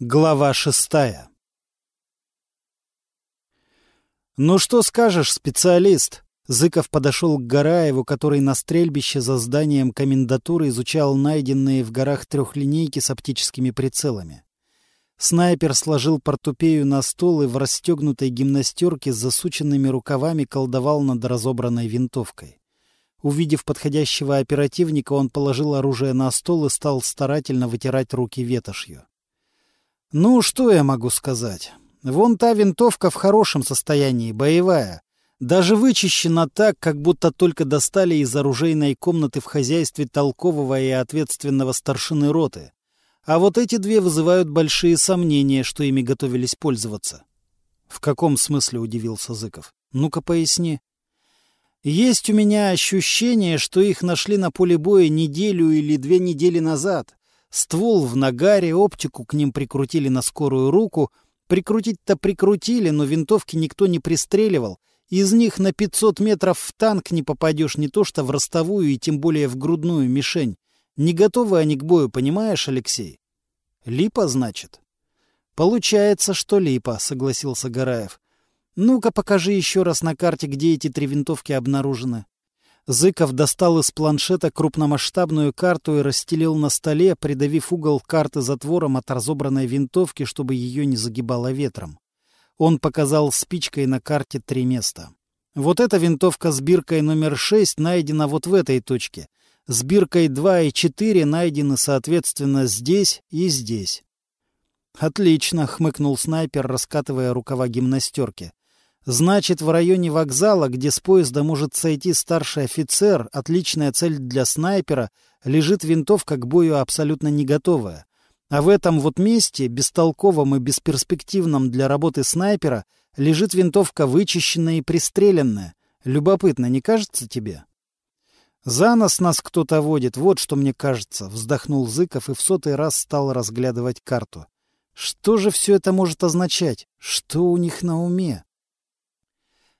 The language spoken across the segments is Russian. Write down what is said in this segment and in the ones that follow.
Глава шестая «Ну что скажешь, специалист?» Зыков подошел к Гараеву, который на стрельбище за зданием комендатуры изучал найденные в горах трехлинейки с оптическими прицелами. Снайпер сложил портупею на стол и в расстегнутой гимнастерке с засученными рукавами колдовал над разобранной винтовкой. Увидев подходящего оперативника, он положил оружие на стол и стал старательно вытирать руки ветошью. Ну, что я могу сказать? Вон та винтовка в хорошем состоянии, боевая. Даже вычищена так, как будто только достали из оружейной комнаты в хозяйстве толкового и ответственного старшины роты. А вот эти две вызывают большие сомнения, что ими готовились пользоваться. — В каком смысле удивился Зыков? — Ну-ка поясни. — Есть у меня ощущение, что их нашли на поле боя неделю или две недели назад. Ствол в нагаре, оптику к ним прикрутили на скорую руку. Прикрутить-то прикрутили, но винтовки никто не пристреливал. Из них на 500 метров в танк не попадешь не то что в ростовую и тем более в грудную мишень. Не готовы они к бою, понимаешь, Алексей? Липа, значит? Получается, что липа, согласился Гараев. Ну-ка покажи еще раз на карте, где эти три винтовки обнаружены. Зыков достал из планшета крупномасштабную карту и расстелил на столе, придавив угол карты затвором от разобранной винтовки, чтобы ее не загибало ветром. Он показал спичкой на карте три места. Вот эта винтовка с биркой номер 6 найдена вот в этой точке. С биркой 2 и 4 найдены, соответственно, здесь и здесь. «Отлично», — хмыкнул снайпер, раскатывая рукава гимнастерки. Значит, в районе вокзала, где с поезда может сойти старший офицер, отличная цель для снайпера, лежит винтовка к бою абсолютно не готовая. А в этом вот месте, бестолковом и бесперспективном для работы снайпера, лежит винтовка вычищенная и пристреленная. Любопытно, не кажется тебе? За нос нас кто-то водит, вот что мне кажется, вздохнул Зыков и в сотый раз стал разглядывать карту. Что же все это может означать? Что у них на уме?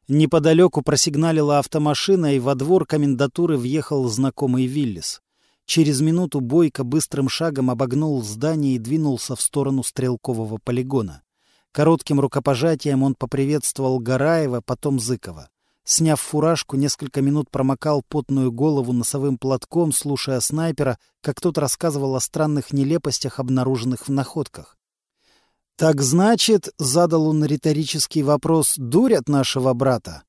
Неподалеку просигналила автомашина, и во двор комендатуры въехал знакомый Виллис. Через минуту Бойко быстрым шагом обогнул здание и двинулся в сторону стрелкового полигона. Коротким рукопожатием он поприветствовал Гараева, потом Зыкова. Сняв фуражку, несколько минут промокал потную голову носовым платком, слушая снайпера, как тот рассказывал о странных нелепостях, обнаруженных в находках. «Так значит, — задал он риторический вопрос, — дурят нашего брата?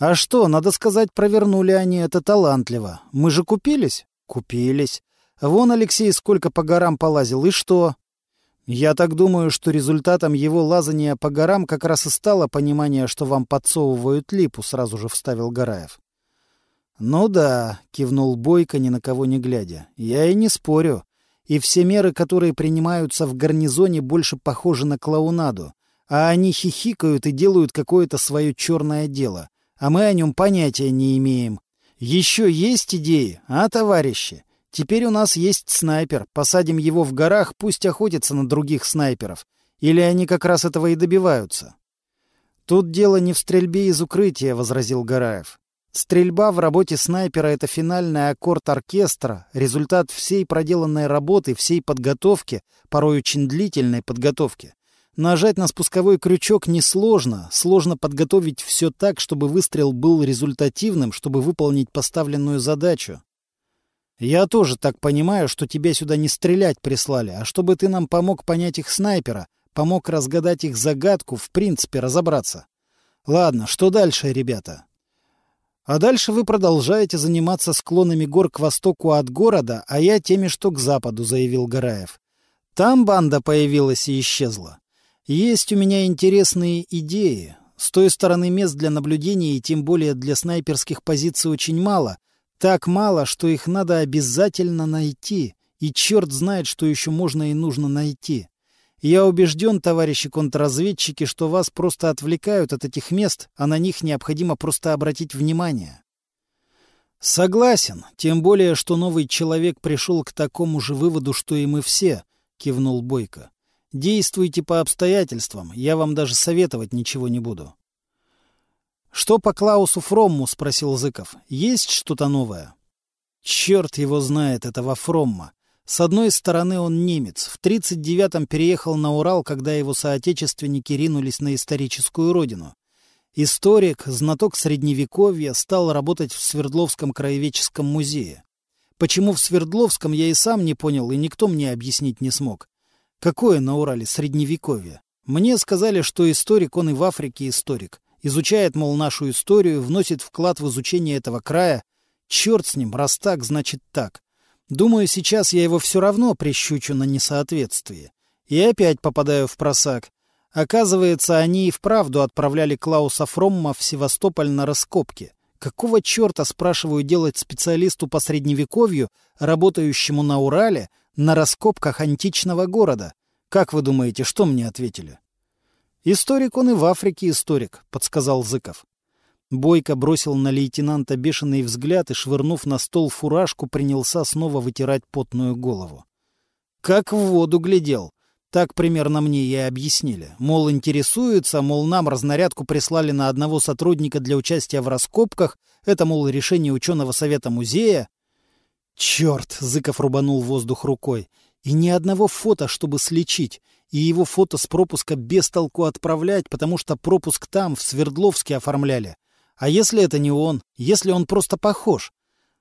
А что, надо сказать, провернули они это талантливо. Мы же купились? Купились. Вон Алексей сколько по горам полазил, и что? Я так думаю, что результатом его лазания по горам как раз и стало понимание, что вам подсовывают липу, сразу же вставил Гараев. «Ну да», — кивнул Бойко, ни на кого не глядя. «Я и не спорю и все меры, которые принимаются в гарнизоне, больше похожи на клоунаду, а они хихикают и делают какое-то свое черное дело, а мы о нем понятия не имеем. Еще есть идеи, а, товарищи? Теперь у нас есть снайпер, посадим его в горах, пусть охотится на других снайперов. Или они как раз этого и добиваются? Тут дело не в стрельбе из укрытия, — возразил Гараев. Стрельба в работе снайпера — это финальный аккорд оркестра, результат всей проделанной работы, всей подготовки, порой очень длительной подготовки. Нажать на спусковой крючок несложно, сложно подготовить все так, чтобы выстрел был результативным, чтобы выполнить поставленную задачу. Я тоже так понимаю, что тебя сюда не стрелять прислали, а чтобы ты нам помог понять их снайпера, помог разгадать их загадку, в принципе разобраться. Ладно, что дальше, ребята? А дальше вы продолжаете заниматься склонами гор к востоку от города, а я теми, что к западу, — заявил Гараев. Там банда появилась и исчезла. Есть у меня интересные идеи. С той стороны мест для наблюдения и тем более для снайперских позиций очень мало. Так мало, что их надо обязательно найти. И черт знает, что еще можно и нужно найти. Я убежден, товарищи контрразведчики, что вас просто отвлекают от этих мест, а на них необходимо просто обратить внимание. Согласен, тем более, что новый человек пришел к такому же выводу, что и мы все, кивнул Бойко. Действуйте по обстоятельствам, я вам даже советовать ничего не буду. Что по Клаусу Фромму, спросил Зыков. Есть что-то новое? Черт его знает, этого Фромма. С одной стороны, он немец. В 39-м переехал на Урал, когда его соотечественники ринулись на историческую родину. Историк, знаток Средневековья, стал работать в Свердловском краеведческом музее. Почему в Свердловском, я и сам не понял, и никто мне объяснить не смог. Какое на Урале Средневековье? Мне сказали, что историк, он и в Африке историк. Изучает, мол, нашу историю, вносит вклад в изучение этого края. Черт с ним, раз так, значит так. Думаю, сейчас я его все равно прищучу на несоответствие. И опять попадаю в просак. Оказывается, они и вправду отправляли Клауса Фромма в Севастополь на раскопки. Какого черта, спрашиваю, делать специалисту по средневековью, работающему на Урале, на раскопках античного города? Как вы думаете, что мне ответили? «Историк он и в Африке историк», — подсказал Зыков. Бойко бросил на лейтенанта бешеный взгляд и, швырнув на стол фуражку, принялся снова вытирать потную голову. Как в воду глядел. Так примерно мне и объяснили. Мол, интересуются, мол, нам разнарядку прислали на одного сотрудника для участия в раскопках. Это, мол, решение ученого совета музея. Черт! Зыков рубанул воздух рукой. И ни одного фото, чтобы слечить. И его фото с пропуска без толку отправлять, потому что пропуск там, в Свердловске, оформляли. А если это не он? Если он просто похож?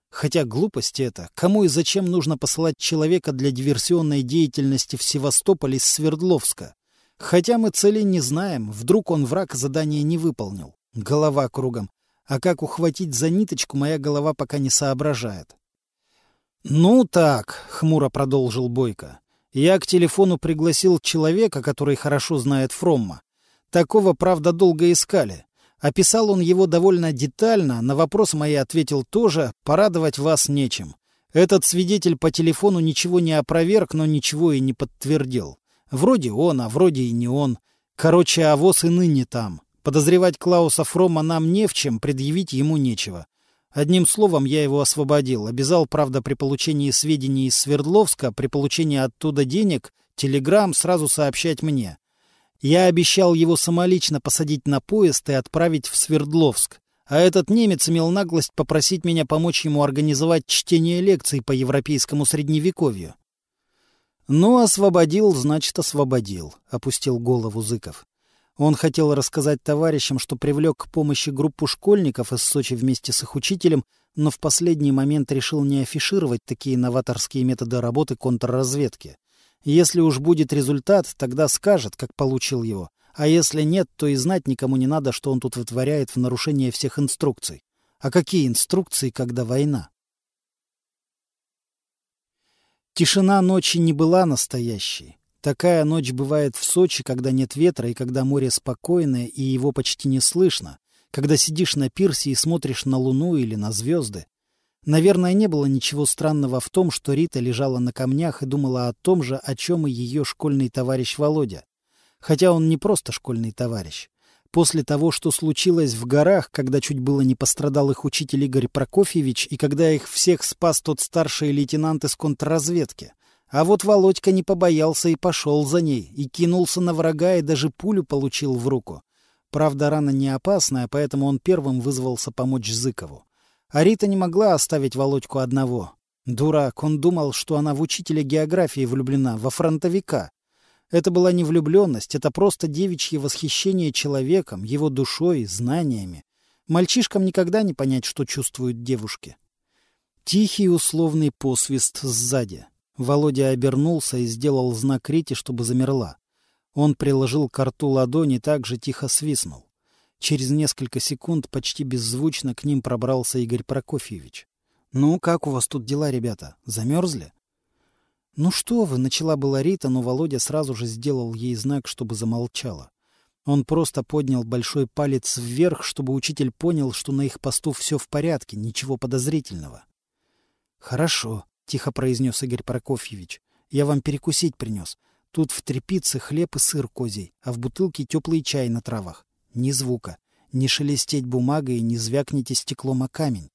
Хотя глупости это. Кому и зачем нужно посылать человека для диверсионной деятельности в Севастополь из Свердловска? Хотя мы цели не знаем. Вдруг он враг задание не выполнил. Голова кругом. А как ухватить за ниточку, моя голова пока не соображает. «Ну так», — хмуро продолжил Бойко. «Я к телефону пригласил человека, который хорошо знает Фромма. Такого, правда, долго искали. Описал он его довольно детально, на вопрос мои ответил тоже, порадовать вас нечем. Этот свидетель по телефону ничего не опроверг, но ничего и не подтвердил. Вроде он, а вроде и не он. Короче, авось и ныне там. Подозревать Клауса Фрома нам не в чем, предъявить ему нечего. Одним словом, я его освободил. Обязал, правда, при получении сведений из Свердловска, при получении оттуда денег, телеграмм сразу сообщать мне. Я обещал его самолично посадить на поезд и отправить в Свердловск. А этот немец имел наглость попросить меня помочь ему организовать чтение лекций по европейскому средневековью. «Ну, освободил, значит, освободил», — опустил голову Зыков. Он хотел рассказать товарищам, что привлек к помощи группу школьников из Сочи вместе с их учителем, но в последний момент решил не афишировать такие новаторские методы работы контрразведки. Если уж будет результат, тогда скажет, как получил его. А если нет, то и знать никому не надо, что он тут вытворяет в нарушение всех инструкций. А какие инструкции, когда война? Тишина ночи не была настоящей. Такая ночь бывает в Сочи, когда нет ветра и когда море спокойное и его почти не слышно, когда сидишь на пирсе и смотришь на луну или на звезды. Наверное, не было ничего странного в том, что Рита лежала на камнях и думала о том же, о чем и ее школьный товарищ Володя. Хотя он не просто школьный товарищ. После того, что случилось в горах, когда чуть было не пострадал их учитель Игорь Прокофьевич, и когда их всех спас тот старший лейтенант из контрразведки. А вот Володька не побоялся и пошел за ней, и кинулся на врага, и даже пулю получил в руку. Правда, рана не опасная, поэтому он первым вызвался помочь Зыкову. А Рита не могла оставить Володьку одного. Дурак, он думал, что она в учителя географии влюблена, во фронтовика. Это была не влюбленность, это просто девичье восхищение человеком, его душой, знаниями. Мальчишкам никогда не понять, что чувствуют девушки. Тихий условный посвист сзади. Володя обернулся и сделал знак Рите, чтобы замерла. Он приложил к рту ладони и также тихо свистнул. Через несколько секунд почти беззвучно к ним пробрался Игорь Прокофьевич. «Ну, как у вас тут дела, ребята? Замерзли?» «Ну что вы!» — начала была Рита, но Володя сразу же сделал ей знак, чтобы замолчала. Он просто поднял большой палец вверх, чтобы учитель понял, что на их посту все в порядке, ничего подозрительного. «Хорошо», — тихо произнес Игорь Прокофьевич. «Я вам перекусить принес. Тут в трепице хлеб и сыр козий, а в бутылке теплый чай на травах. Ни звука. Не шелестеть бумагой и не звякните стеклом о камень.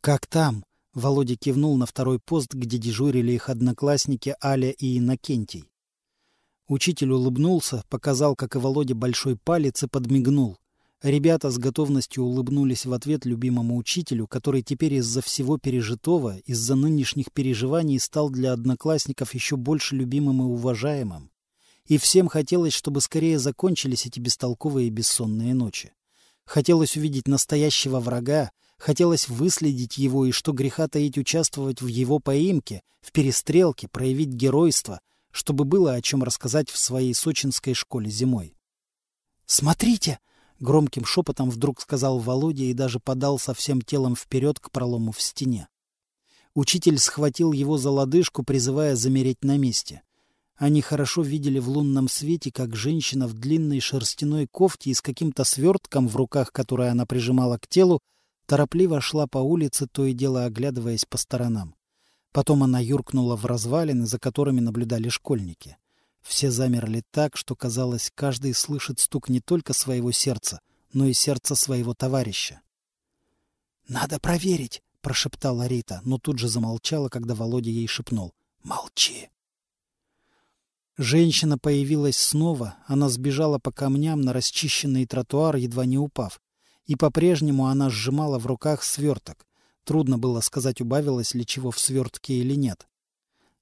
«Как там?» — Володя кивнул на второй пост, где дежурили их одноклассники Аля и Иннокентий. Учитель улыбнулся, показал, как и Володя, большой палец и подмигнул. Ребята с готовностью улыбнулись в ответ любимому учителю, который теперь из-за всего пережитого, из-за нынешних переживаний стал для одноклассников еще больше любимым и уважаемым. И всем хотелось, чтобы скорее закончились эти бестолковые бессонные ночи. Хотелось увидеть настоящего врага, хотелось выследить его и, что греха таить, участвовать в его поимке, в перестрелке, проявить геройство, чтобы было о чем рассказать в своей сочинской школе зимой. «Смотрите!» — громким шепотом вдруг сказал Володя и даже подался всем телом вперед к пролому в стене. Учитель схватил его за лодыжку, призывая замереть на месте. Они хорошо видели в лунном свете, как женщина в длинной шерстяной кофте и с каким-то свертком в руках, которое она прижимала к телу, торопливо шла по улице, то и дело оглядываясь по сторонам. Потом она юркнула в развалины, за которыми наблюдали школьники. Все замерли так, что, казалось, каждый слышит стук не только своего сердца, но и сердца своего товарища. «Надо проверить!» — прошептала Рита, но тут же замолчала, когда Володя ей шепнул. «Молчи!» Женщина появилась снова, она сбежала по камням на расчищенный тротуар, едва не упав. И по-прежнему она сжимала в руках сверток. Трудно было сказать, убавилось ли чего в свертке или нет.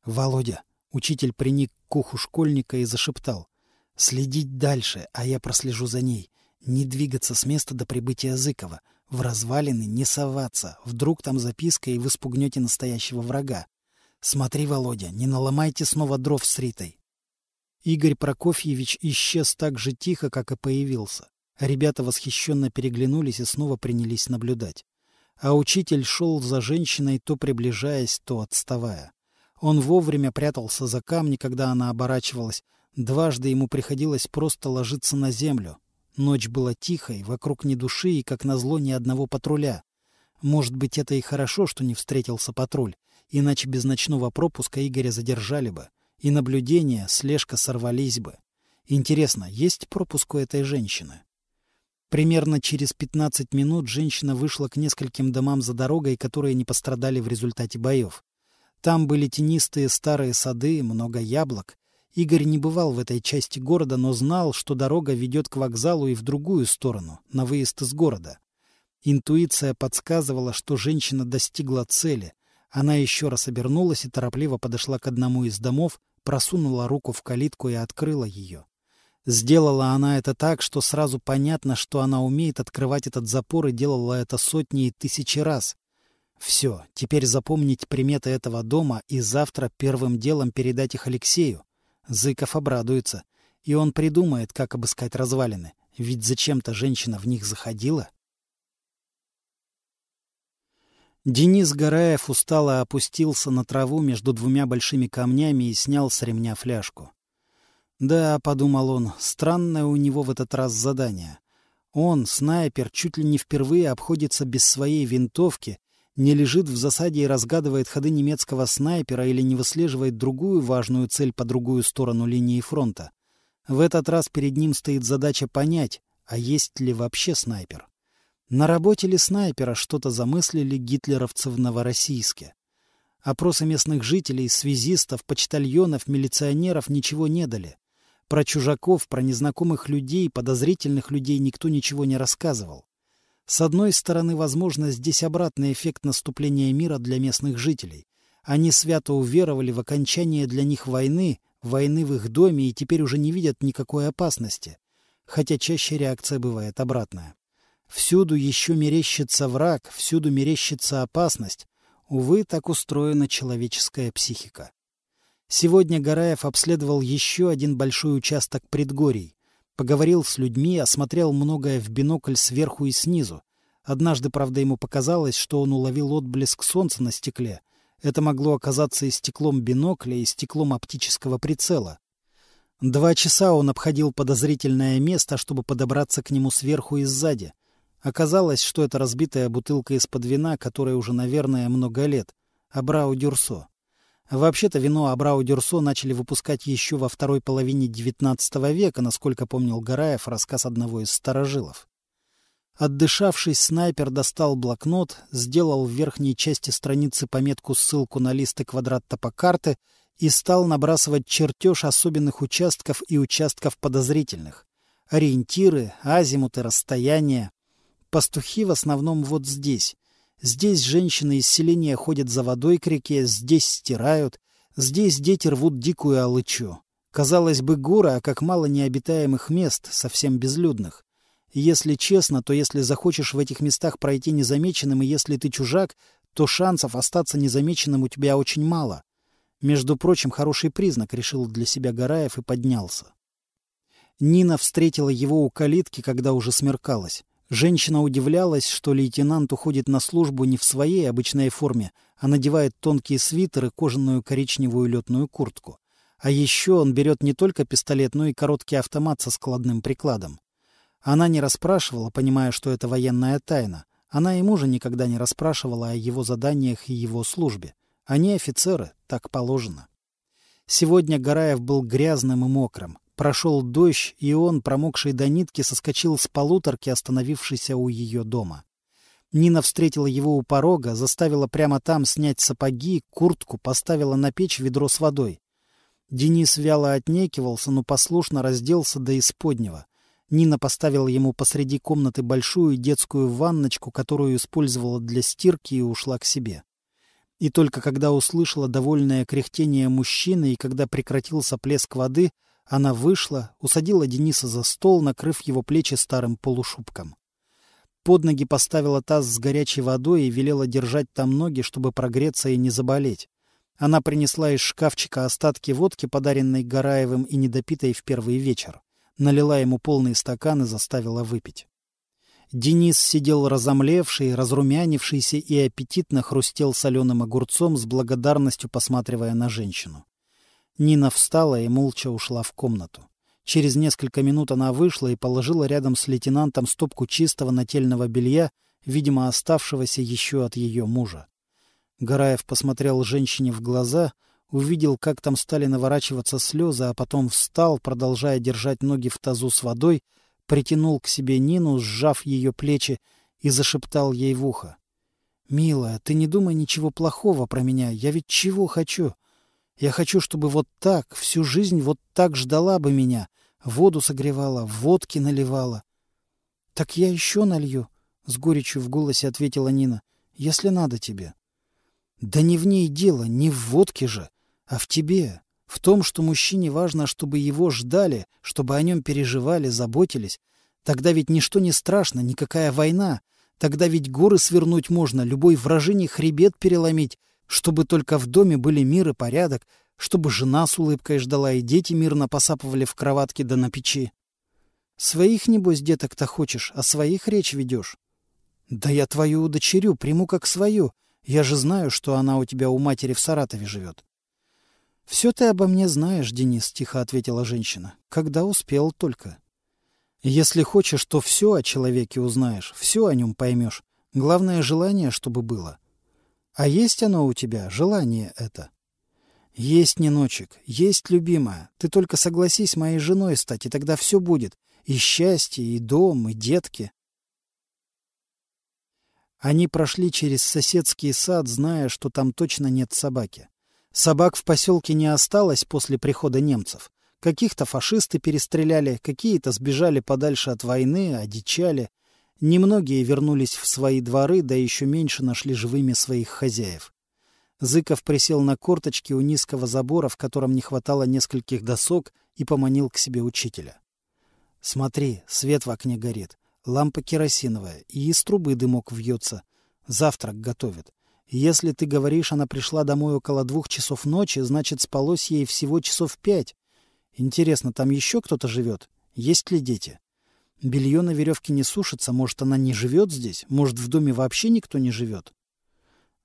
«Володя, Учитель приник к уху школьника и зашептал. «Следить дальше, а я прослежу за ней. Не двигаться с места до прибытия Зыкова. В развалины не соваться. Вдруг там записка, и вы спугнете настоящего врага. Смотри, Володя, не наломайте снова дров с Ритой». Игорь Прокофьевич исчез так же тихо, как и появился. Ребята восхищенно переглянулись и снова принялись наблюдать. А учитель шел за женщиной, то приближаясь, то отставая. Он вовремя прятался за камни, когда она оборачивалась. Дважды ему приходилось просто ложиться на землю. Ночь была тихой, вокруг ни души и, как назло, ни одного патруля. Может быть, это и хорошо, что не встретился патруль, иначе без ночного пропуска Игоря задержали бы. И наблюдения, слежка сорвались бы. Интересно, есть пропуск у этой женщины? Примерно через 15 минут женщина вышла к нескольким домам за дорогой, которые не пострадали в результате боев. Там были тенистые старые сады, много яблок. Игорь не бывал в этой части города, но знал, что дорога ведет к вокзалу и в другую сторону, на выезд из города. Интуиция подсказывала, что женщина достигла цели. Она еще раз обернулась и торопливо подошла к одному из домов, просунула руку в калитку и открыла ее. Сделала она это так, что сразу понятно, что она умеет открывать этот запор и делала это сотни и тысячи раз. Все, теперь запомнить приметы этого дома и завтра первым делом передать их Алексею. Зыков обрадуется, и он придумает, как обыскать развалины, ведь зачем-то женщина в них заходила. Денис Гараев устало опустился на траву между двумя большими камнями и снял с ремня фляжку. «Да», — подумал он, — «странное у него в этот раз задание. Он, снайпер, чуть ли не впервые обходится без своей винтовки не лежит в засаде и разгадывает ходы немецкого снайпера или не выслеживает другую важную цель по другую сторону линии фронта. В этот раз перед ним стоит задача понять, а есть ли вообще снайпер. На работе ли снайпера что-то замыслили гитлеровцы в Новороссийске? Опросы местных жителей, связистов, почтальонов, милиционеров ничего не дали. Про чужаков, про незнакомых людей, подозрительных людей никто ничего не рассказывал. С одной стороны, возможно, здесь обратный эффект наступления мира для местных жителей. Они свято уверовали в окончание для них войны, войны в их доме и теперь уже не видят никакой опасности. Хотя чаще реакция бывает обратная. Всюду еще мерещится враг, всюду мерещится опасность. Увы, так устроена человеческая психика. Сегодня Гараев обследовал еще один большой участок предгорий. Поговорил с людьми, осмотрел многое в бинокль сверху и снизу. Однажды, правда, ему показалось, что он уловил отблеск солнца на стекле. Это могло оказаться и стеклом бинокля, и стеклом оптического прицела. Два часа он обходил подозрительное место, чтобы подобраться к нему сверху и сзади. Оказалось, что это разбитая бутылка из-под вина, которой уже, наверное, много лет. Абрау Дюрсо. Вообще-то вино Абрау-Дюрсо начали выпускать еще во второй половине XIX века, насколько помнил Гараев рассказ одного из старожилов. Отдышавшись, снайпер достал блокнот, сделал в верхней части страницы пометку ссылку на листы квадрат топокарты и стал набрасывать чертеж особенных участков и участков подозрительных. Ориентиры, азимуты, расстояния. Пастухи в основном вот здесь. Здесь женщины из селения ходят за водой к реке, здесь стирают, здесь дети рвут дикую алычу. Казалось бы, горы, а как мало необитаемых мест, совсем безлюдных. Если честно, то если захочешь в этих местах пройти незамеченным, и если ты чужак, то шансов остаться незамеченным у тебя очень мало. Между прочим, хороший признак, решил для себя Гараев и поднялся. Нина встретила его у калитки, когда уже смеркалось. Женщина удивлялась, что лейтенант уходит на службу не в своей обычной форме, а надевает тонкие свитеры, кожаную коричневую летную куртку. А еще он берет не только пистолет, но и короткий автомат со складным прикладом. Она не расспрашивала, понимая, что это военная тайна. Она и мужа никогда не расспрашивала о его заданиях и его службе. Они офицеры, так положено. Сегодня Гараев был грязным и мокрым. Прошел дождь, и он, промокший до нитки, соскочил с полуторки, остановившейся у ее дома. Нина встретила его у порога, заставила прямо там снять сапоги, куртку, поставила на печь ведро с водой. Денис вяло отнекивался, но послушно разделся до исподнего. Нина поставила ему посреди комнаты большую детскую ванночку, которую использовала для стирки, и ушла к себе. И только когда услышала довольное кряхтение мужчины и когда прекратился плеск воды, она вышла, усадила Дениса за стол, накрыв его плечи старым полушубком. Под ноги поставила таз с горячей водой и велела держать там ноги, чтобы прогреться и не заболеть. Она принесла из шкафчика остатки водки, подаренной Гараевым и недопитой в первый вечер налила ему полный стакан и заставила выпить. Денис сидел разомлевший, разрумянившийся и аппетитно хрустел соленым огурцом, с благодарностью посматривая на женщину. Нина встала и молча ушла в комнату. Через несколько минут она вышла и положила рядом с лейтенантом стопку чистого нательного белья, видимо, оставшегося еще от ее мужа. Гараев посмотрел женщине в глаза — увидел, как там стали наворачиваться слезы, а потом встал, продолжая держать ноги в тазу с водой, притянул к себе Нину, сжав ее плечи, и зашептал ей в ухо. «Милая, ты не думай ничего плохого про меня, я ведь чего хочу? Я хочу, чтобы вот так, всю жизнь вот так ждала бы меня, воду согревала, водки наливала». «Так я еще налью», — с горечью в голосе ответила Нина, — «если надо тебе». «Да не в ней дело, не в водке же а в тебе, в том, что мужчине важно, чтобы его ждали, чтобы о нем переживали, заботились. Тогда ведь ничто не страшно, никакая война. Тогда ведь горы свернуть можно, любой вражине хребет переломить, чтобы только в доме были мир и порядок, чтобы жена с улыбкой ждала и дети мирно посапывали в кроватке да на печи. Своих, небось, деток-то хочешь, а своих речь ведешь? Да я твою удочерю, приму как свою. Я же знаю, что она у тебя у матери в Саратове живет. — Все ты обо мне знаешь, Денис, — тихо ответила женщина. — Когда успел только. — Если хочешь, то все о человеке узнаешь, все о нем поймешь. Главное — желание, чтобы было. А есть оно у тебя, желание это? — Есть, Ниночек, есть, любимая. Ты только согласись моей женой стать, и тогда все будет. И счастье, и дом, и детки. Они прошли через соседский сад, зная, что там точно нет собаки. Собак в поселке не осталось после прихода немцев. Каких-то фашисты перестреляли, какие-то сбежали подальше от войны, одичали. Немногие вернулись в свои дворы, да еще меньше нашли живыми своих хозяев. Зыков присел на корточки у низкого забора, в котором не хватало нескольких досок, и поманил к себе учителя. — Смотри, свет в окне горит, лампа керосиновая, и из трубы дымок вьется. Завтрак готовят. Если ты говоришь, она пришла домой около двух часов ночи, значит, спалось ей всего часов пять. Интересно, там еще кто-то живет? Есть ли дети? Белье на веревке не сушится, может, она не живет здесь? Может, в доме вообще никто не живет?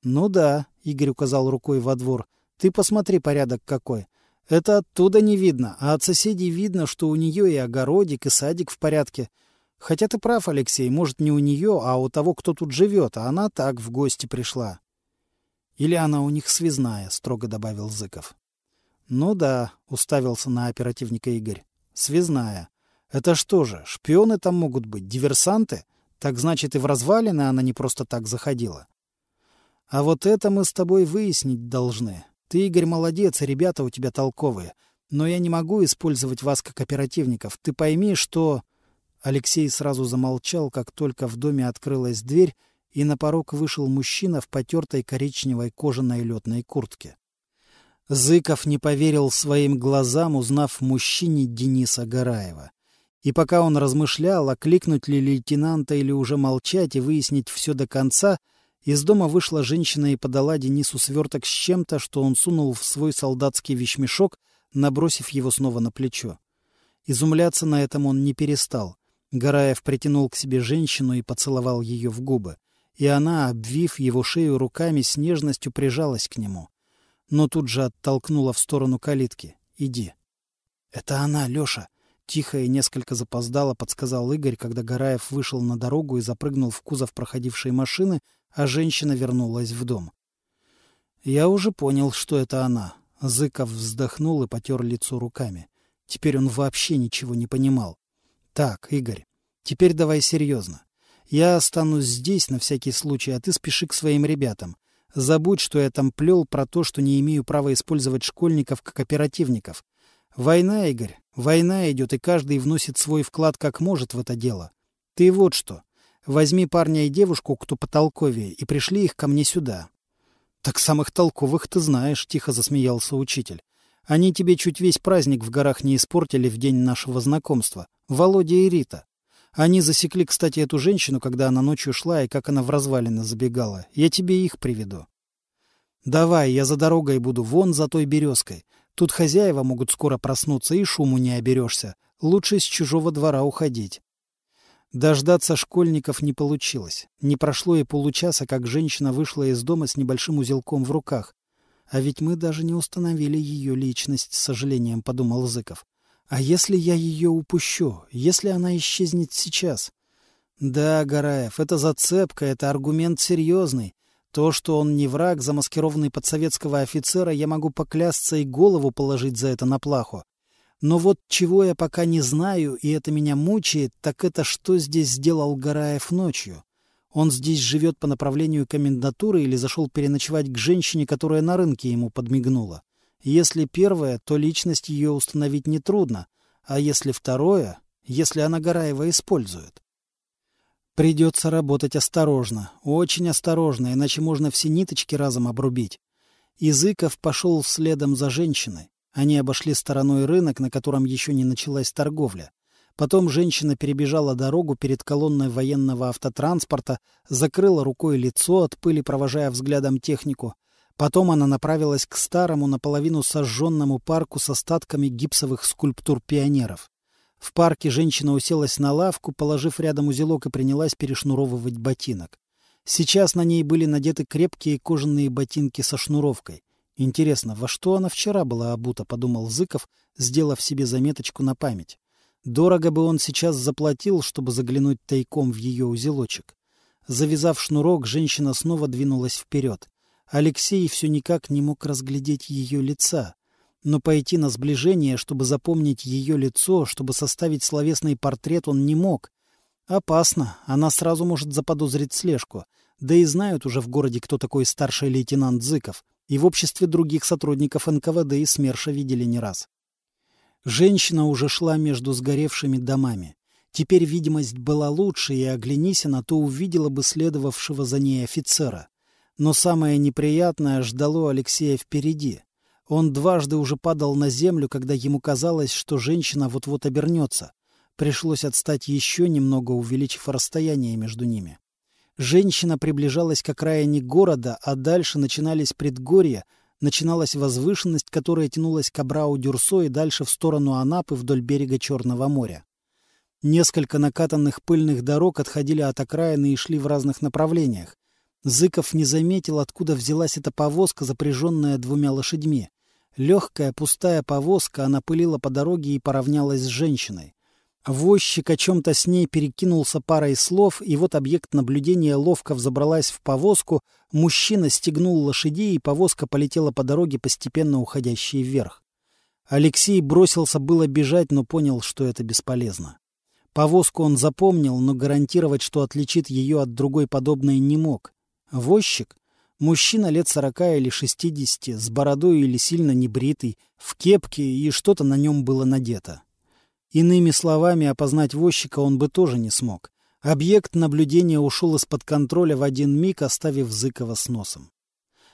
Ну да, Игорь указал рукой во двор. Ты посмотри, порядок какой. Это оттуда не видно, а от соседей видно, что у нее и огородик, и садик в порядке. Хотя ты прав, Алексей, может, не у нее, а у того, кто тут живет, а она так в гости пришла. Или она у них связная, строго добавил Зыков. Ну да, уставился на оперативника Игорь. Связная. Это что же, шпионы там могут быть, диверсанты? Так значит, и в развалины она не просто так заходила. А вот это мы с тобой выяснить должны. Ты, Игорь, молодец, ребята у тебя толковые. Но я не могу использовать вас как оперативников. Ты пойми, что... Алексей сразу замолчал, как только в доме открылась дверь, и на порог вышел мужчина в потертой коричневой кожаной летной куртке. Зыков не поверил своим глазам, узнав мужчине Дениса Гараева. И пока он размышлял, окликнуть ли лейтенанта или уже молчать и выяснить все до конца, из дома вышла женщина и подала Денису сверток с чем-то, что он сунул в свой солдатский вещмешок, набросив его снова на плечо. Изумляться на этом он не перестал. Гараев притянул к себе женщину и поцеловал ее в губы и она, обвив его шею руками, с нежностью прижалась к нему. Но тут же оттолкнула в сторону калитки. «Иди». «Это она, Леша!» Тихо и несколько запоздало подсказал Игорь, когда Гараев вышел на дорогу и запрыгнул в кузов проходившей машины, а женщина вернулась в дом. «Я уже понял, что это она». Зыков вздохнул и потер лицо руками. Теперь он вообще ничего не понимал. «Так, Игорь, теперь давай серьезно. Я останусь здесь на всякий случай, а ты спеши к своим ребятам. Забудь, что я там плел про то, что не имею права использовать школьников как оперативников. Война, Игорь, война идет, и каждый вносит свой вклад как может в это дело. Ты вот что. Возьми парня и девушку, кто потолковее, и пришли их ко мне сюда. — Так самых толковых ты знаешь, — тихо засмеялся учитель. Они тебе чуть весь праздник в горах не испортили в день нашего знакомства. Володя и Рита. Они засекли, кстати, эту женщину, когда она ночью шла и как она в развалины забегала. Я тебе их приведу. Давай, я за дорогой буду, вон за той березкой. Тут хозяева могут скоро проснуться, и шуму не оберешься. Лучше с чужого двора уходить. Дождаться школьников не получилось. Не прошло и получаса, как женщина вышла из дома с небольшим узелком в руках. А ведь мы даже не установили ее личность, с сожалением подумал Зыков. А если я ее упущу? Если она исчезнет сейчас? Да, Гараев, это зацепка, это аргумент серьезный. То, что он не враг, замаскированный под советского офицера, я могу поклясться и голову положить за это на плаху. Но вот чего я пока не знаю, и это меня мучает, так это что здесь сделал Гараев ночью? Он здесь живет по направлению комендатуры или зашел переночевать к женщине, которая на рынке ему подмигнула? Если первое, то личность ее установить нетрудно, а если второе, если она Гараева использует. Придется работать осторожно, очень осторожно, иначе можно все ниточки разом обрубить. Изыков пошел следом за женщиной. Они обошли стороной рынок, на котором еще не началась торговля. Потом женщина перебежала дорогу перед колонной военного автотранспорта, закрыла рукой лицо от пыли, провожая взглядом технику, Потом она направилась к старому, наполовину сожженному парку с остатками гипсовых скульптур пионеров. В парке женщина уселась на лавку, положив рядом узелок и принялась перешнуровывать ботинок. Сейчас на ней были надеты крепкие кожаные ботинки со шнуровкой. Интересно, во что она вчера была обута, подумал Зыков, сделав себе заметочку на память. Дорого бы он сейчас заплатил, чтобы заглянуть тайком в ее узелочек. Завязав шнурок, женщина снова двинулась вперед. Алексей все никак не мог разглядеть ее лица. Но пойти на сближение, чтобы запомнить ее лицо, чтобы составить словесный портрет, он не мог. Опасно, она сразу может заподозрить слежку. Да и знают уже в городе, кто такой старший лейтенант Зыков. И в обществе других сотрудников НКВД и СМЕРШа видели не раз. Женщина уже шла между сгоревшими домами. Теперь видимость была лучше, и оглянись она, то увидела бы следовавшего за ней офицера. Но самое неприятное ждало Алексея впереди. Он дважды уже падал на землю, когда ему казалось, что женщина вот-вот обернется. Пришлось отстать еще немного, увеличив расстояние между ними. Женщина приближалась к окраине города, а дальше начинались предгорья, начиналась возвышенность, которая тянулась к Абрау-Дюрсо и дальше в сторону Анапы вдоль берега Черного моря. Несколько накатанных пыльных дорог отходили от окраины и шли в разных направлениях. Зыков не заметил, откуда взялась эта повозка, запряженная двумя лошадьми. Легкая пустая повозка, она пылила по дороге и поравнялась с женщиной. Возчик о чем-то с ней перекинулся парой слов, и вот объект наблюдения ловко взобралась в повозку, мужчина стегнул лошадей, и повозка полетела по дороге, постепенно уходящей вверх. Алексей бросился было бежать, но понял, что это бесполезно. Повозку он запомнил, но гарантировать, что отличит ее от другой подобной, не мог. Возчик, мужчина лет сорока или шестидесяти, с бородой или сильно небритый, в кепке и что-то на нем было надето. Иными словами, опознать возчика он бы тоже не смог. Объект наблюдения ушел из-под контроля в один миг, оставив Зыкова с носом.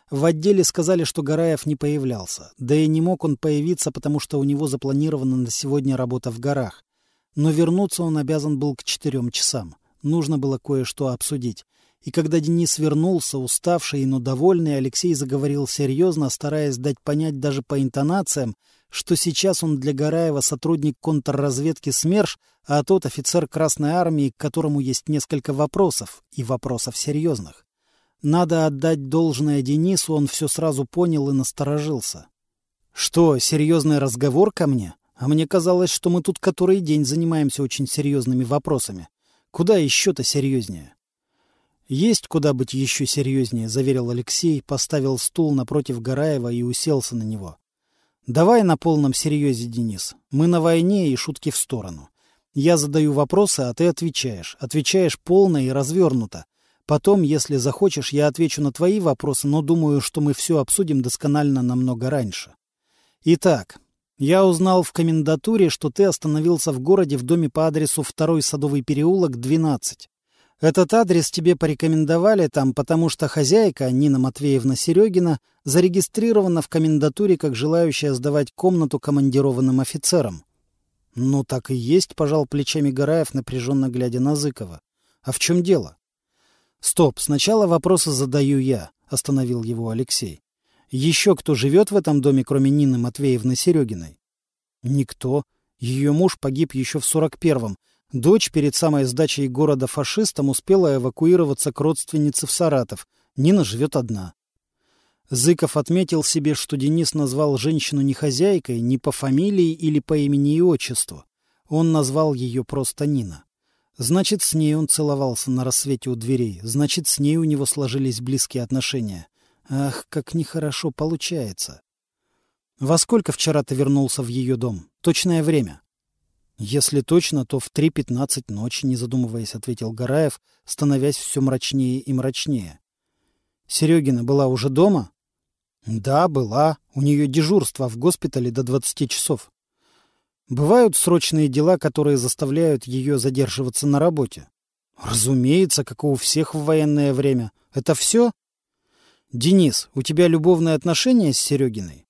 В отделе сказали, что Гараев не появлялся. Да и не мог он появиться, потому что у него запланирована на сегодня работа в горах. Но вернуться он обязан был к четырем часам. Нужно было кое-что обсудить. И когда Денис вернулся, уставший, но довольный, Алексей заговорил серьезно, стараясь дать понять даже по интонациям, что сейчас он для Гараева сотрудник контрразведки СМЕРШ, а тот офицер Красной Армии, к которому есть несколько вопросов, и вопросов серьезных. Надо отдать должное Денису, он все сразу понял и насторожился. «Что, серьезный разговор ко мне? А мне казалось, что мы тут который день занимаемся очень серьезными вопросами. Куда еще-то серьезнее?» «Есть куда быть еще серьезнее», — заверил Алексей, поставил стул напротив Гараева и уселся на него. «Давай на полном серьезе, Денис. Мы на войне и шутки в сторону. Я задаю вопросы, а ты отвечаешь. Отвечаешь полно и развернуто. Потом, если захочешь, я отвечу на твои вопросы, но думаю, что мы все обсудим досконально намного раньше. Итак, я узнал в комендатуре, что ты остановился в городе в доме по адресу 2 Садовый переулок, 12. Этот адрес тебе порекомендовали там, потому что хозяйка, Нина Матвеевна Серегина, зарегистрирована в комендатуре как желающая сдавать комнату командированным офицерам. — Ну, так и есть, — пожал плечами Гараев, напряженно глядя на Зыкова. — А в чем дело? «Стоп, сначала вопросы задаю я», — остановил его Алексей. «Еще кто живет в этом доме, кроме Нины Матвеевны Серегиной?» «Никто. Ее муж погиб еще в сорок первом. Дочь перед самой сдачей города фашистам успела эвакуироваться к родственнице в Саратов. Нина живет одна». Зыков отметил себе, что Денис назвал женщину не хозяйкой, не по фамилии или по имени и отчеству. Он назвал ее просто Нина. Значит, с ней он целовался на рассвете у дверей. Значит, с ней у него сложились близкие отношения. Ах, как нехорошо получается. Во сколько вчера ты вернулся в ее дом? Точное время? Если точно, то в 3.15 ночи, не задумываясь, ответил Гараев, становясь все мрачнее и мрачнее. Серегина была уже дома? Да, была. У нее дежурство в госпитале до 20 часов. Бывают срочные дела, которые заставляют ее задерживаться на работе. Разумеется, как и у всех в военное время. Это все? Денис, у тебя любовные отношения с Серегиной?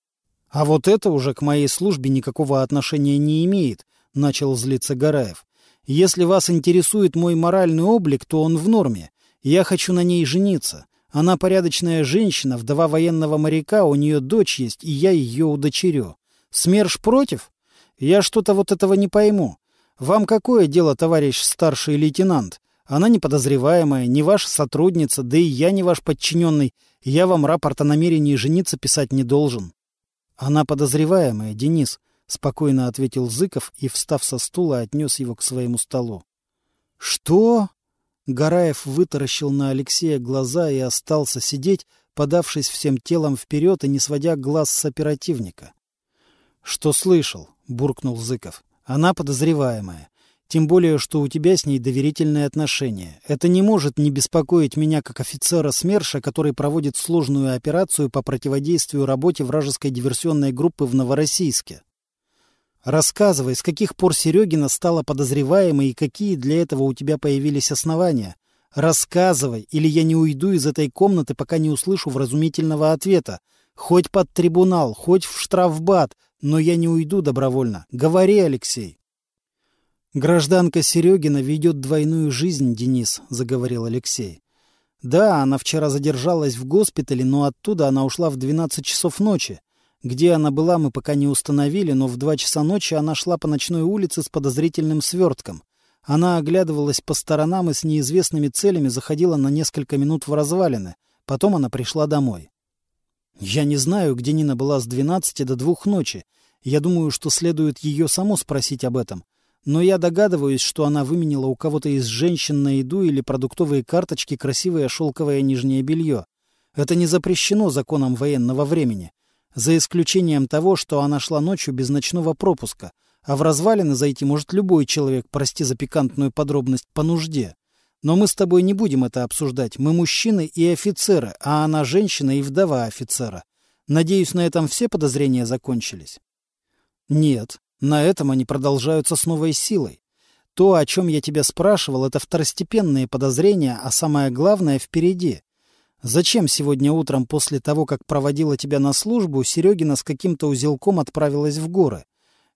А вот это уже к моей службе никакого отношения не имеет, начал злиться Гараев. Если вас интересует мой моральный облик, то он в норме. Я хочу на ней жениться. Она порядочная женщина, вдова военного моряка, у нее дочь есть, и я ее удочерю. СМЕРШ против? Я что-то вот этого не пойму. Вам какое дело, товарищ старший лейтенант? Она не подозреваемая, не ваша сотрудница, да и я не ваш подчиненный. Я вам рапорт о намерении жениться писать не должен. Она подозреваемая, Денис, — спокойно ответил Зыков и, встав со стула, отнес его к своему столу. — Что? Гараев вытаращил на Алексея глаза и остался сидеть, подавшись всем телом вперед и не сводя глаз с оперативника. — Что слышал? — буркнул Зыков. «Она подозреваемая. Тем более, что у тебя с ней доверительные отношения. Это не может не беспокоить меня как офицера СМЕРШа, который проводит сложную операцию по противодействию работе вражеской диверсионной группы в Новороссийске. Рассказывай, с каких пор Серегина стала подозреваемой и какие для этого у тебя появились основания. Рассказывай, или я не уйду из этой комнаты, пока не услышу вразумительного ответа. Хоть под трибунал, хоть в штрафбат, но я не уйду добровольно. Говори, Алексей. Гражданка Серегина ведет двойную жизнь, Денис, заговорил Алексей. Да, она вчера задержалась в госпитале, но оттуда она ушла в 12 часов ночи. Где она была, мы пока не установили, но в 2 часа ночи она шла по ночной улице с подозрительным свертком. Она оглядывалась по сторонам и с неизвестными целями заходила на несколько минут в развалины. Потом она пришла домой. Я не знаю, где Нина была с двенадцати до двух ночи. Я думаю, что следует ее саму спросить об этом. Но я догадываюсь, что она выменила у кого-то из женщин на еду или продуктовые карточки красивое шелковое нижнее белье. Это не запрещено законом военного времени. За исключением того, что она шла ночью без ночного пропуска. А в развалины зайти может любой человек, прости за пикантную подробность, по нужде. Но мы с тобой не будем это обсуждать. Мы мужчины и офицеры, а она женщина и вдова офицера. Надеюсь, на этом все подозрения закончились? Нет. На этом они продолжаются с новой силой. То, о чем я тебя спрашивал, это второстепенные подозрения, а самое главное впереди. Зачем сегодня утром после того, как проводила тебя на службу, Серегина с каким-то узелком отправилась в горы?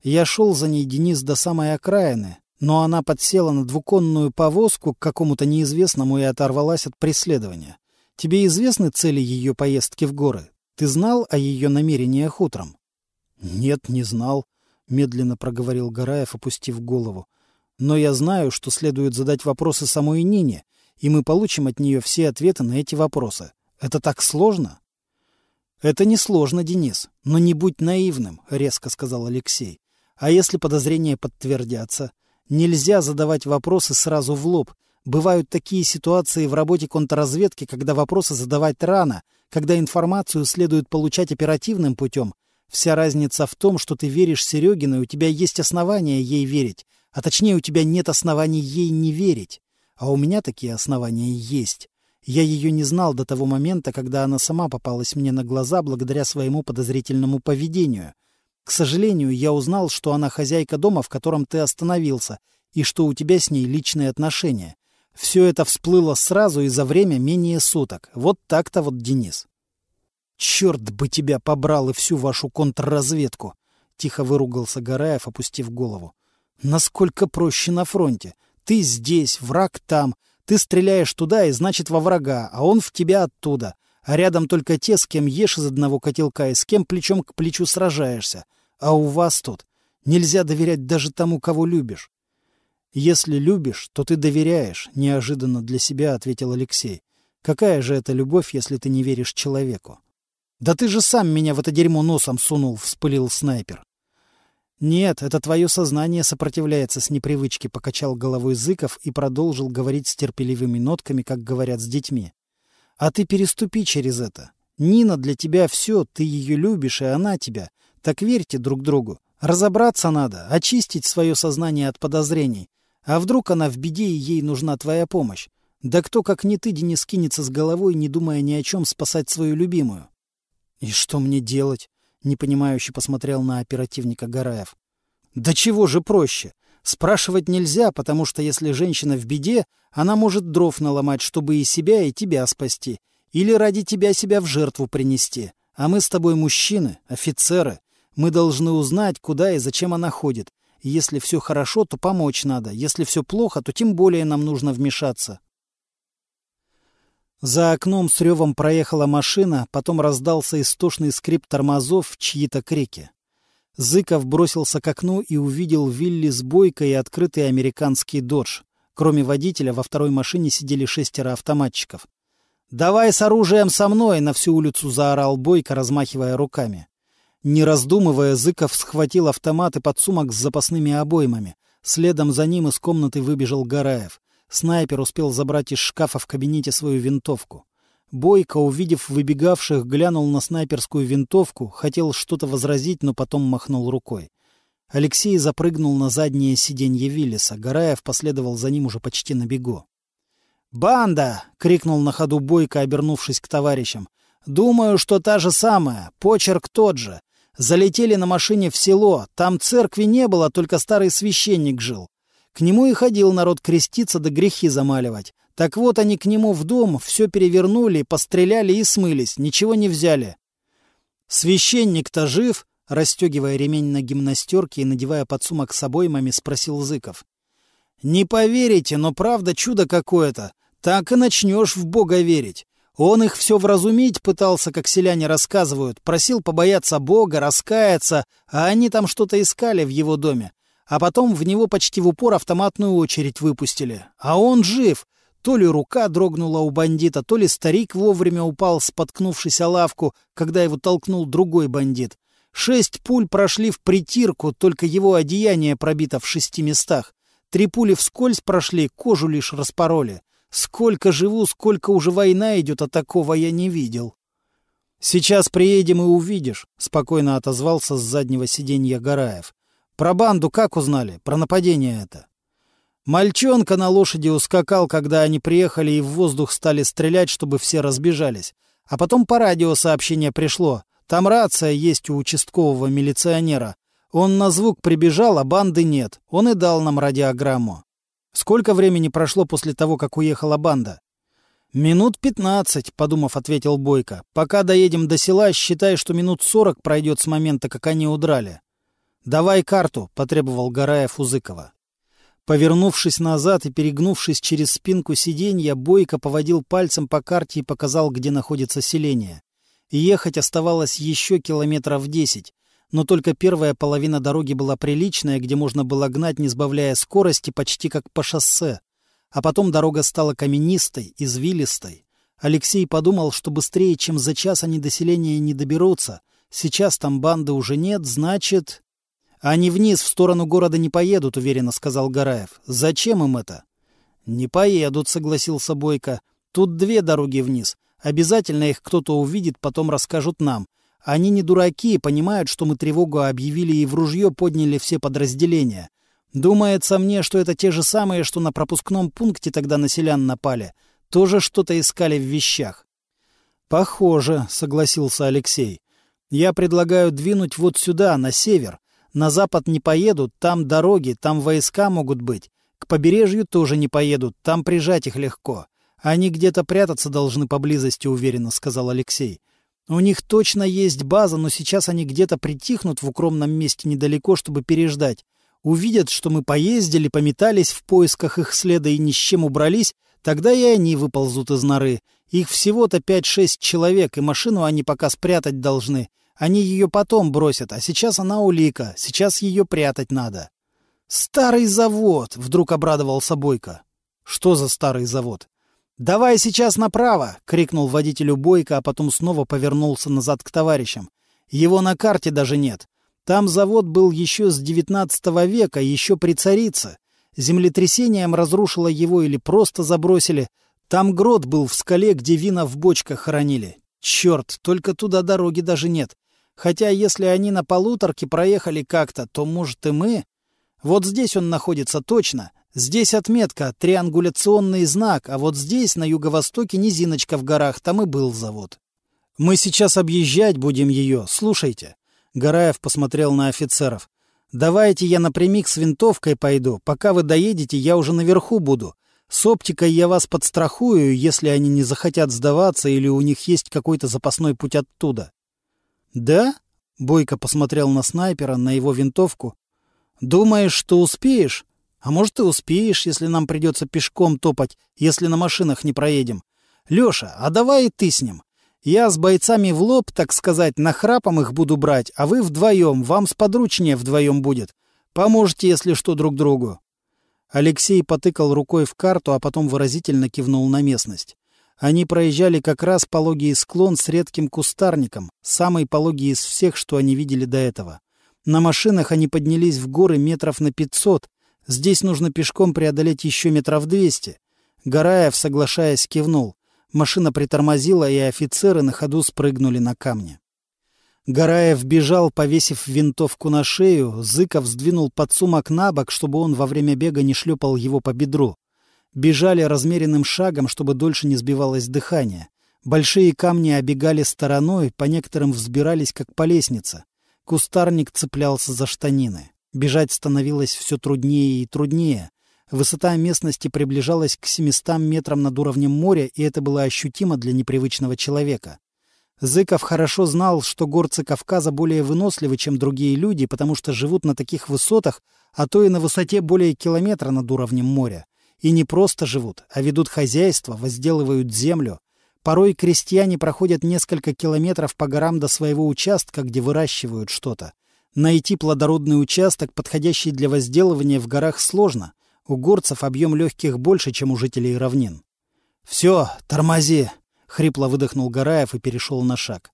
Я шел за ней, Денис, до самой окраины, но она подсела на двуконную повозку к какому-то неизвестному и оторвалась от преследования. Тебе известны цели ее поездки в горы? Ты знал о ее намерениях утром? — Нет, не знал, — медленно проговорил Гараев, опустив голову. — Но я знаю, что следует задать вопросы самой Нине, и мы получим от нее все ответы на эти вопросы. Это так сложно? — Это не сложно, Денис, но не будь наивным, — резко сказал Алексей. А если подозрения подтвердятся? Нельзя задавать вопросы сразу в лоб. Бывают такие ситуации в работе контрразведки, когда вопросы задавать рано, когда информацию следует получать оперативным путем. Вся разница в том, что ты веришь Серегиной, у тебя есть основания ей верить, а точнее у тебя нет оснований ей не верить. А у меня такие основания есть. Я ее не знал до того момента, когда она сама попалась мне на глаза благодаря своему подозрительному поведению. К сожалению, я узнал, что она хозяйка дома, в котором ты остановился, и что у тебя с ней личные отношения. Все это всплыло сразу и за время менее суток. Вот так-то вот, Денис. «Черт бы тебя побрал и всю вашу контрразведку!» — тихо выругался Гараев, опустив голову. «Насколько проще на фронте. Ты здесь, враг там. Ты стреляешь туда и, значит, во врага, а он в тебя оттуда а рядом только те, с кем ешь из одного котелка и с кем плечом к плечу сражаешься. А у вас тут нельзя доверять даже тому, кого любишь. Если любишь, то ты доверяешь, неожиданно для себя ответил Алексей. Какая же это любовь, если ты не веришь человеку? Да ты же сам меня в это дерьмо носом сунул, вспылил снайпер. Нет, это твое сознание сопротивляется с непривычки, покачал головой Зыков и продолжил говорить с терпеливыми нотками, как говорят с детьми. А ты переступи через это. Нина для тебя все, ты ее любишь, и она тебя. Так верьте друг другу. Разобраться надо, очистить свое сознание от подозрений. А вдруг она в беде, и ей нужна твоя помощь? Да кто, как не ты, Денис, кинется с головой, не думая ни о чем, спасать свою любимую? — И что мне делать? — непонимающе посмотрел на оперативника Гараев. — Да чего же проще? Спрашивать нельзя, потому что если женщина в беде, она может дров наломать, чтобы и себя, и тебя спасти. Или ради тебя себя в жертву принести. А мы с тобой мужчины, офицеры. Мы должны узнать, куда и зачем она ходит. Если все хорошо, то помочь надо. Если все плохо, то тем более нам нужно вмешаться. За окном с ревом проехала машина, потом раздался истошный скрип тормозов, чьи-то крики. Зыков бросился к окну и увидел Вилли с бойкой и открытый американский «Додж». Кроме водителя, во второй машине сидели шестеро автоматчиков. «Давай с оружием со мной!» — на всю улицу заорал Бойко, размахивая руками. Не раздумывая, Зыков схватил автомат и подсумок с запасными обоймами. Следом за ним из комнаты выбежал Гараев. Снайпер успел забрать из шкафа в кабинете свою винтовку. Бойко, увидев выбегавших, глянул на снайперскую винтовку, хотел что-то возразить, но потом махнул рукой. Алексей запрыгнул на заднее сиденье Виллиса. Гараев последовал за ним уже почти на бегу. «Банда!» — крикнул на ходу Бойко, обернувшись к товарищам. «Думаю, что та же самая. Почерк тот же. Залетели на машине в село. Там церкви не было, только старый священник жил. К нему и ходил народ креститься да грехи замаливать. Так вот они к нему в дом все перевернули, постреляли и смылись, ничего не взяли. «Священник-то жив?» — расстегивая ремень на гимнастерке и надевая подсумок с обоймами, спросил Зыков. «Не поверите, но правда чудо какое-то. Так и начнешь в Бога верить. Он их все вразумить пытался, как селяне рассказывают, просил побояться Бога, раскаяться, а они там что-то искали в его доме. А потом в него почти в упор автоматную очередь выпустили. А он жив, то ли рука дрогнула у бандита, то ли старик вовремя упал, споткнувшись о лавку, когда его толкнул другой бандит. Шесть пуль прошли в притирку, только его одеяние пробито в шести местах. Три пули вскользь прошли, кожу лишь распороли. Сколько живу, сколько уже война идет, а такого я не видел. «Сейчас приедем и увидишь», — спокойно отозвался с заднего сиденья Гараев. «Про банду как узнали? Про нападение это?» Мальчонка на лошади ускакал, когда они приехали и в воздух стали стрелять, чтобы все разбежались. А потом по радио сообщение пришло. Там рация есть у участкового милиционера. Он на звук прибежал, а банды нет. Он и дал нам радиограмму. Сколько времени прошло после того, как уехала банда? «Минут пятнадцать», — подумав, ответил Бойко. «Пока доедем до села, считай, что минут сорок пройдет с момента, как они удрали». «Давай карту», — потребовал Гараев Узыкова. Повернувшись назад и перегнувшись через спинку сиденья, Бойко поводил пальцем по карте и показал, где находится селение. Ехать оставалось еще километров десять, но только первая половина дороги была приличная, где можно было гнать, не сбавляя скорости, почти как по шоссе. А потом дорога стала каменистой, извилистой. Алексей подумал, что быстрее, чем за час они до селения не доберутся. Сейчас там банды уже нет, значит... «Они вниз, в сторону города не поедут», — уверенно сказал Гараев. «Зачем им это?» «Не поедут», — согласился Бойко. «Тут две дороги вниз. Обязательно их кто-то увидит, потом расскажут нам. Они не дураки, понимают, что мы тревогу объявили и в ружье подняли все подразделения. Думается мне, что это те же самые, что на пропускном пункте тогда на селян напали. Тоже что-то искали в вещах». «Похоже», — согласился Алексей. «Я предлагаю двинуть вот сюда, на север. На запад не поедут, там дороги, там войска могут быть. К побережью тоже не поедут, там прижать их легко. Они где-то прятаться должны поблизости, уверенно сказал Алексей. У них точно есть база, но сейчас они где-то притихнут в укромном месте недалеко, чтобы переждать. Увидят, что мы поездили, пометались в поисках их следа и ни с чем убрались, тогда и они выползут из норы. Их всего-то пять-шесть человек, и машину они пока спрятать должны. Они ее потом бросят, а сейчас она улика, сейчас ее прятать надо. «Старый завод!» — вдруг обрадовался Бойко. «Что за старый завод?» «Давай сейчас направо!» — крикнул водителю Бойко, а потом снова повернулся назад к товарищам. «Его на карте даже нет. Там завод был еще с девятнадцатого века, еще при царице. Землетрясением разрушило его или просто забросили. Там грот был в скале, где вина в бочках хранили. Черт, только туда дороги даже нет. Хотя если они на полуторке проехали как-то, то, может, и мы... Вот здесь он находится точно. Здесь отметка, триангуляционный знак, а вот здесь, на юго-востоке, низиночка в горах, там и был завод. Мы сейчас объезжать будем ее, слушайте. Гараев посмотрел на офицеров. «Давайте я напрямик с винтовкой пойду. Пока вы доедете, я уже наверху буду. С оптикой я вас подстрахую, если они не захотят сдаваться или у них есть какой-то запасной путь оттуда. «Да?» — Бойко посмотрел на снайпера, на его винтовку. «Думаешь, что успеешь? А может, и успеешь, если нам придется пешком топать, если на машинах не проедем. Лёша, а давай и ты с ним. Я с бойцами в лоб, так сказать, нахрапом их буду брать, а вы вдвоем, вам сподручнее вдвоем будет. Поможете, если что, друг другу». Алексей потыкал рукой в карту, а потом выразительно кивнул на местность. Они проезжали как раз пологий склон с редким кустарником, самый пологий из всех, что они видели до этого. На машинах они поднялись в горы метров на пятьсот. Здесь нужно пешком преодолеть еще метров двести. Гараев, соглашаясь, кивнул. Машина притормозила, и офицеры на ходу спрыгнули на камни. Гараев бежал, повесив винтовку на шею, Зыков сдвинул подсумок на бок, чтобы он во время бега не шлепал его по бедру. Бежали размеренным шагом, чтобы дольше не сбивалось дыхание. Большие камни обегали стороной, по некоторым взбирались, как по лестнице. Кустарник цеплялся за штанины. Бежать становилось все труднее и труднее. Высота местности приближалась к 700 метрам над уровнем моря, и это было ощутимо для непривычного человека. Зыков хорошо знал, что горцы Кавказа более выносливы, чем другие люди, потому что живут на таких высотах, а то и на высоте более километра над уровнем моря. И не просто живут, а ведут хозяйство, возделывают землю. Порой крестьяне проходят несколько километров по горам до своего участка, где выращивают что-то. Найти плодородный участок, подходящий для возделывания в горах, сложно. У горцев объем легких больше, чем у жителей равнин. «Все, тормози!» — хрипло выдохнул Гараев и перешел на шаг.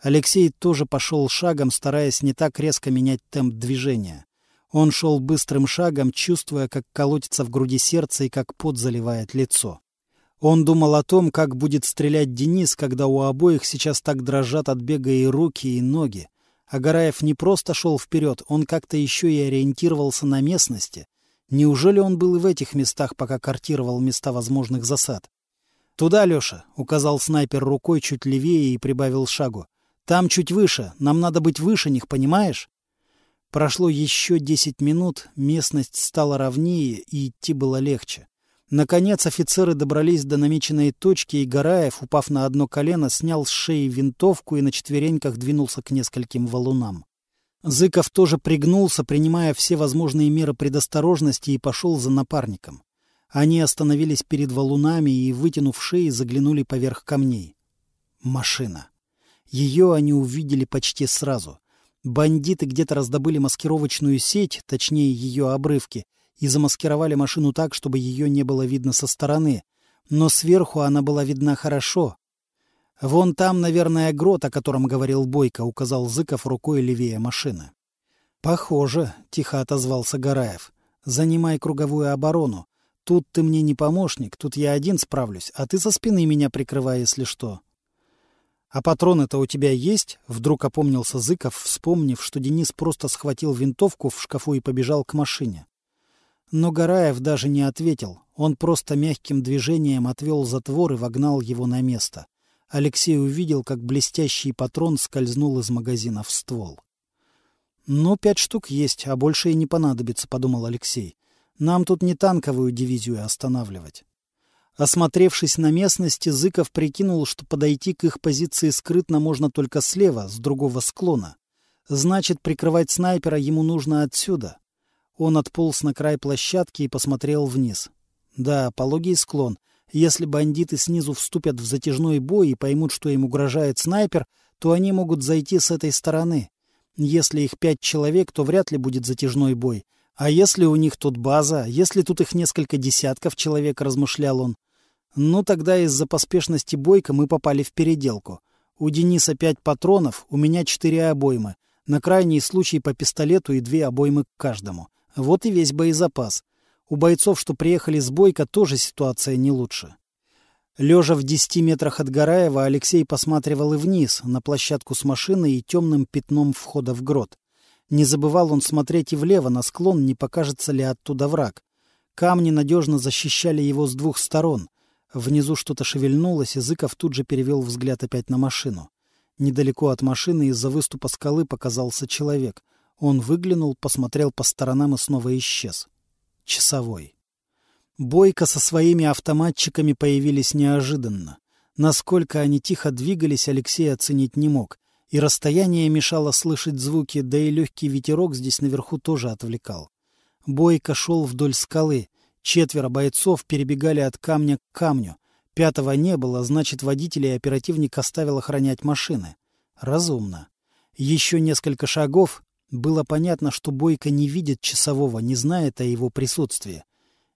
Алексей тоже пошел шагом, стараясь не так резко менять темп движения. Он шел быстрым шагом, чувствуя, как колотится в груди сердце и как пот заливает лицо. Он думал о том, как будет стрелять Денис, когда у обоих сейчас так дрожат от бега и руки, и ноги. Агараев не просто шел вперед, он как-то еще и ориентировался на местности. Неужели он был и в этих местах, пока картировал места возможных засад? «Туда, Леша!» — указал снайпер рукой чуть левее и прибавил шагу. «Там чуть выше. Нам надо быть выше них, понимаешь?» Прошло еще десять минут, местность стала ровнее, и идти было легче. Наконец офицеры добрались до намеченной точки, и Гараев, упав на одно колено, снял с шеи винтовку и на четвереньках двинулся к нескольким валунам. Зыков тоже пригнулся, принимая все возможные меры предосторожности, и пошел за напарником. Они остановились перед валунами и, вытянув шеи, заглянули поверх камней. Машина. Ее они увидели почти сразу. Бандиты где-то раздобыли маскировочную сеть, точнее ее обрывки, и замаскировали машину так, чтобы ее не было видно со стороны. Но сверху она была видна хорошо. «Вон там, наверное, грот, о котором говорил Бойко», — указал Зыков рукой левее машины. «Похоже», — тихо отозвался Гараев. «Занимай круговую оборону. Тут ты мне не помощник, тут я один справлюсь, а ты со спины меня прикрывай, если что». «А патроны-то у тебя есть?» — вдруг опомнился Зыков, вспомнив, что Денис просто схватил винтовку в шкафу и побежал к машине. Но Гараев даже не ответил. Он просто мягким движением отвел затвор и вогнал его на место. Алексей увидел, как блестящий патрон скользнул из магазина в ствол. «Ну, пять штук есть, а больше и не понадобится», — подумал Алексей. «Нам тут не танковую дивизию останавливать». Осмотревшись на местности, Зыков прикинул, что подойти к их позиции скрытно можно только слева, с другого склона. Значит, прикрывать снайпера ему нужно отсюда. Он отполз на край площадки и посмотрел вниз. Да, пологий склон. Если бандиты снизу вступят в затяжной бой и поймут, что им угрожает снайпер, то они могут зайти с этой стороны. Если их пять человек, то вряд ли будет затяжной бой. А если у них тут база, если тут их несколько десятков человек, размышлял он, ну тогда из-за поспешности бойка мы попали в переделку. У Дениса пять патронов, у меня четыре обоймы. На крайний случай по пистолету и две обоймы к каждому. Вот и весь боезапас. У бойцов, что приехали с бойка, тоже ситуация не лучше. Лежа в десяти метрах от Гараева, Алексей посматривал и вниз, на площадку с машиной и темным пятном входа в грот. Не забывал он смотреть и влево на склон, не покажется ли оттуда враг. Камни надежно защищали его с двух сторон. Внизу что-то шевельнулось, и Зыков тут же перевел взгляд опять на машину. Недалеко от машины из-за выступа скалы показался человек. Он выглянул, посмотрел по сторонам и снова исчез. Часовой. Бойко со своими автоматчиками появились неожиданно. Насколько они тихо двигались, Алексей оценить не мог и расстояние мешало слышать звуки, да и легкий ветерок здесь наверху тоже отвлекал. Бойко шел вдоль скалы. Четверо бойцов перебегали от камня к камню. Пятого не было, значит, водитель и оперативник оставил охранять машины. Разумно. Еще несколько шагов. Было понятно, что Бойко не видит часового, не знает о его присутствии.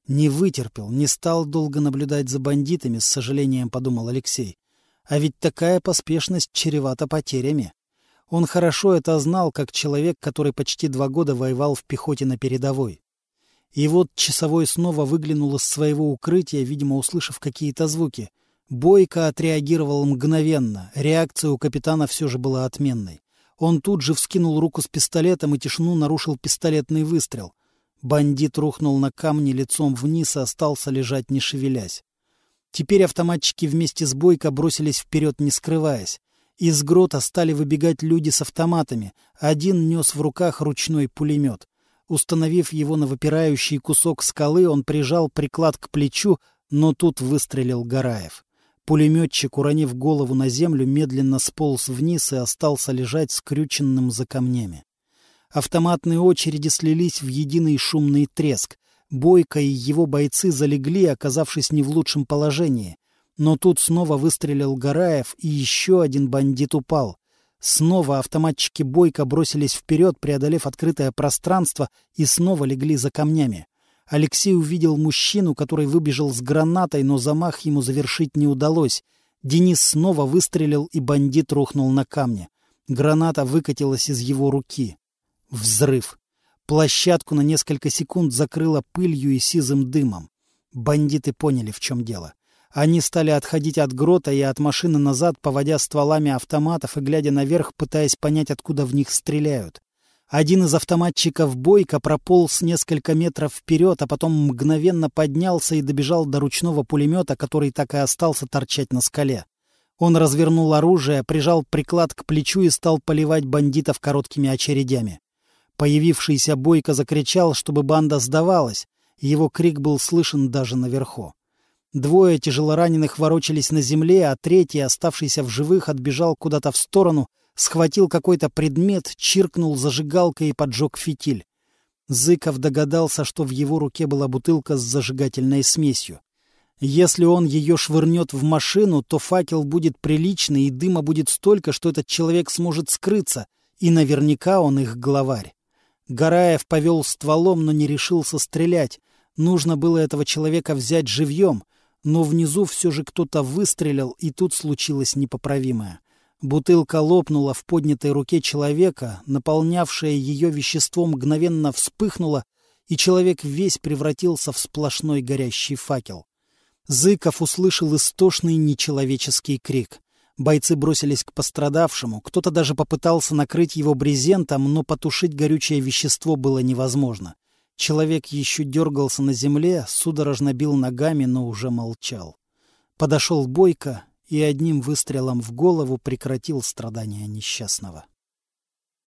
Не вытерпел, не стал долго наблюдать за бандитами, с сожалением подумал Алексей. А ведь такая поспешность чревата потерями. Он хорошо это знал, как человек, который почти два года воевал в пехоте на передовой. И вот часовой снова выглянул из своего укрытия, видимо, услышав какие-то звуки. Бойко отреагировал мгновенно, реакция у капитана все же была отменной. Он тут же вскинул руку с пистолетом, и тишину нарушил пистолетный выстрел. Бандит рухнул на камни лицом вниз и остался лежать, не шевелясь. Теперь автоматчики вместе с Бойко бросились вперед, не скрываясь. Из грота стали выбегать люди с автоматами. Один нес в руках ручной пулемет. Установив его на выпирающий кусок скалы, он прижал приклад к плечу, но тут выстрелил Гараев. Пулеметчик, уронив голову на землю, медленно сполз вниз и остался лежать скрюченным за камнями. Автоматные очереди слились в единый шумный треск. Бойко и его бойцы залегли, оказавшись не в лучшем положении. Но тут снова выстрелил Гараев, и еще один бандит упал. Снова автоматчики Бойко бросились вперед, преодолев открытое пространство, и снова легли за камнями. Алексей увидел мужчину, который выбежал с гранатой, но замах ему завершить не удалось. Денис снова выстрелил, и бандит рухнул на камне. Граната выкатилась из его руки. Взрыв. Площадку на несколько секунд закрыло пылью и сизым дымом. Бандиты поняли, в чем дело. Они стали отходить от грота и от машины назад, поводя стволами автоматов и глядя наверх, пытаясь понять, откуда в них стреляют. Один из автоматчиков Бойко прополз несколько метров вперед, а потом мгновенно поднялся и добежал до ручного пулемета, который так и остался торчать на скале. Он развернул оружие, прижал приклад к плечу и стал поливать бандитов короткими очередями. Появившийся Бойко закричал, чтобы банда сдавалась, его крик был слышен даже наверху. Двое тяжелораненых ворочались на земле, а третий, оставшийся в живых, отбежал куда-то в сторону, схватил какой-то предмет, чиркнул зажигалкой и поджег фитиль. Зыков догадался, что в его руке была бутылка с зажигательной смесью. Если он ее швырнет в машину, то факел будет приличный, и дыма будет столько, что этот человек сможет скрыться, и наверняка он их главарь. Гараев повел стволом, но не решился стрелять. Нужно было этого человека взять живьем — но внизу все же кто-то выстрелил, и тут случилось непоправимое. Бутылка лопнула в поднятой руке человека, наполнявшее ее вещество мгновенно вспыхнуло, и человек весь превратился в сплошной горящий факел. Зыков услышал истошный нечеловеческий крик. Бойцы бросились к пострадавшему, кто-то даже попытался накрыть его брезентом, но потушить горючее вещество было невозможно. Человек еще дергался на земле, судорожно бил ногами, но уже молчал. Подошел Бойко и одним выстрелом в голову прекратил страдания несчастного.